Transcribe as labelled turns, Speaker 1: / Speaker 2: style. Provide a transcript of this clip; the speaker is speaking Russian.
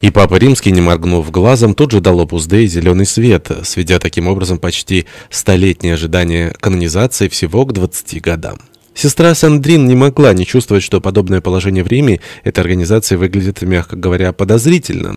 Speaker 1: И Папа Римский, не моргнув глазом, тут же дал опус Dei зеленый свет, сведя таким образом почти столетнее ожидание канонизации всего к 20 годам. Сестра Сандрин не могла не чувствовать, что подобное положение в Риме этой организации выглядит, мягко говоря, подозрительно.